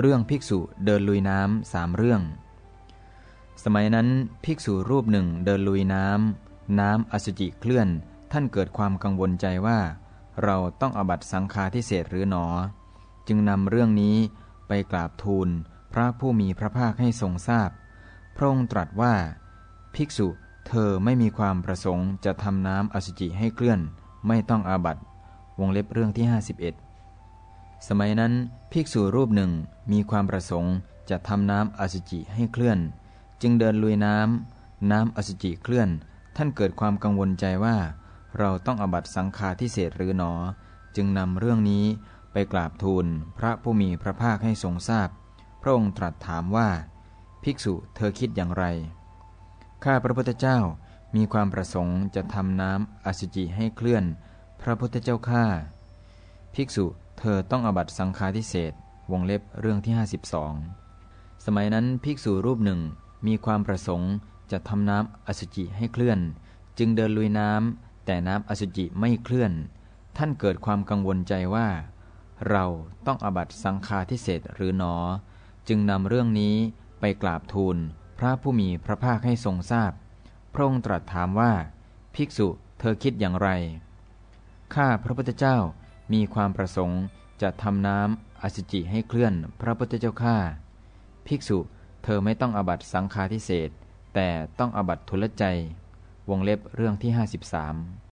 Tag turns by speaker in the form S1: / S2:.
S1: เรื่องภิกษุเดินลุยน้ำสามเรื่อง สมัยนั้นภิกษุรูปหนึ่งเดินลุยน้ำน้ำอสุจิเคลื่อน ท่านเกิดความกังวลใจว่า เราต้องอบัตสังฆาทิเศษหรือหนอ จึงนำเรื่องนี้ไปกราบทูลพระผู้มีพระภาคให้ทรงทราบพระองค์ตรัสว่า ภิกษุเธอไม่มีความประสงค์จะทำน้ำอสุจิให้เคลื่อน ไม่ต้องอาบัตวงเล็บเรื่องที่ 51 สมัยนั้นภิกษุรูปหนึ่งมีความประสงค์จะทำน้ำอสุจิให้เคลื่อน จึงเดินลุยน้ำน้ำอสุจิเคลื่อน ท่านเกิดความกังวลใจว่า เราต้องอบัตสังฆาทิเศษหรือหนอ จึงนำเรื่องนี้ไปกราบทูลพระผู้มีพระภาคให้ทรงทราบพระองค์ตรัสถามว่า ภิกษุเธอคิดอย่างไร ข้าพระพุทธเจ้ามีความประสงค์จะทำน้ำอสุจิให้เคลื่อน พระพุทธเจ้าข้าภิกษุ เธอต้องอบัตสังฆาทิเศษวงเล็บเรื่องที่ 52 สมัยนั้นภิกษุรูปหนึ่งมีความประสงค์จะทำน้ำอสุจิให้เคลื่อน จึงเดินลุยน้ำแต่น้ำอสุจิไม่เคลื่อน ท่านเกิดความกังวลใจว่า เราต้องอบัตสังฆาทิเศษหรือหนอ จึงนำเรื่องนี้ไปกราบทูลพระผู้มีพระภาคให้ทรงทราบ พระองค์ตรัสถามว่า ภิกษุเธอคิดอย่างไร ข้าพระพุทธเจ้า มีความประสงค์จะทำน้ำอสุจิให้เคลื่อนพระพุทธเจ้าข้าภิกษุเธอไม่ต้องอบัตสังฆาทิเศษแต่ต้องอบัตทุลใจ วงเล็บเรื่องที่ 53